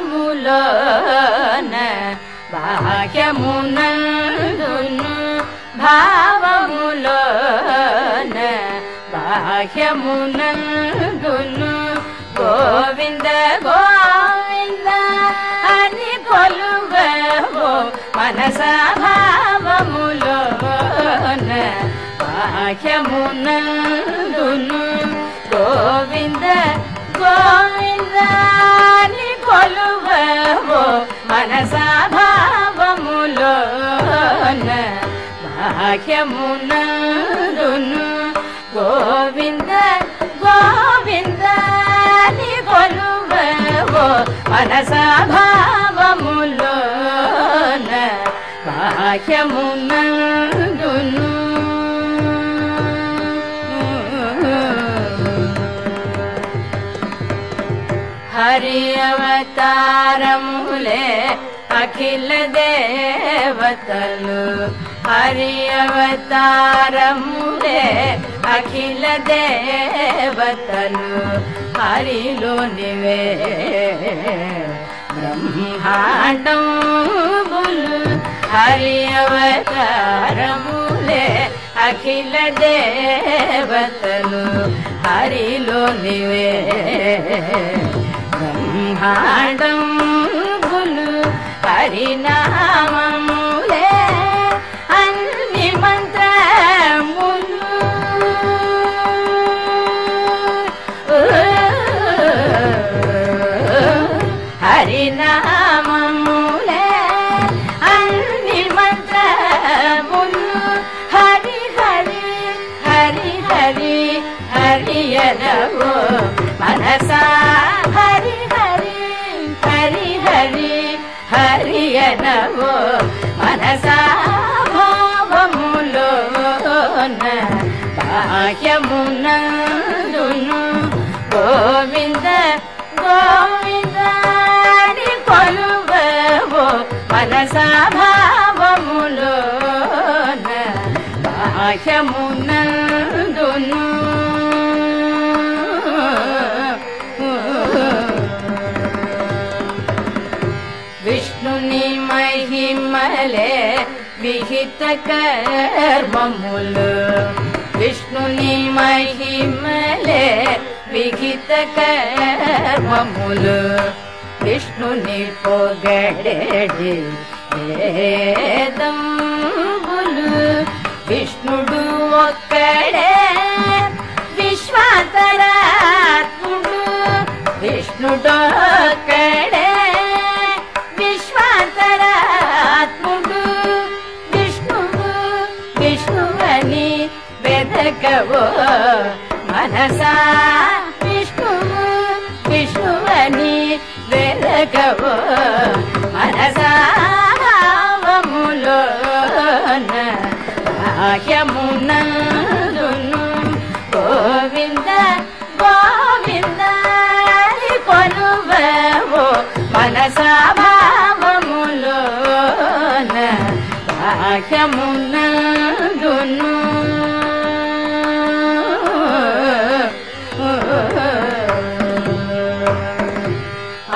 భావములోన బాహ్యమునందును భావములోన బాహ్యమునందును గోవింద గోవింద అని కొలువో మనస భావములోన బాహ్యమునందును గోవింద గోవింద బాహ్యమునందును గోవింద గోవింద అని కొలువో మనస బాహ్యమునందును. హరి అవతారములే అఖిల దేవతలు హరి అవతారములే అఖిల దేవతలు హరిలోనివే బ్రహ్మాండములు హరి అవతారములే అఖిల దేవతలు హరిలోనివే బ్రహ్మాండములు హరినామములే భావములోన గోవింద విహిత కర్మములు విష్ణుని మహిమలే విహిత కర్మములు విష్ణుని పొగడెడి వేదంబులు విష్ణుడు ఒక్కడే విశ్వాంతరాత్ముడు విష్ణుడొక్కడే వెదకవో మనసా విష్ణువు విష్ణువని వెదకవో మనసా భావములోన బాహ్యమునందును గోవింద గోవింద అని మనసా భావములోన బాహ్యమునందును.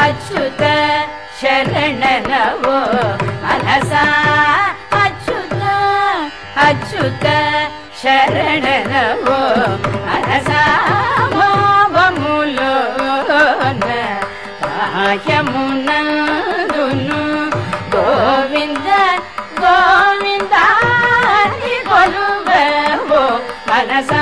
ಅಚ್ಯುತ ಶರಣನವು ಮನಸ ಅಚ್ಯುತ ಅಚ್ಯುತ ಶರಣನವು ಮನಸ ಮೋಬಮುಲು ಬಾಹ್ಯಮುನಂದುನು ಗೋವಿಂದ ಗೋವಿಂದ ಕೊಲುವೆವು ಮನಸ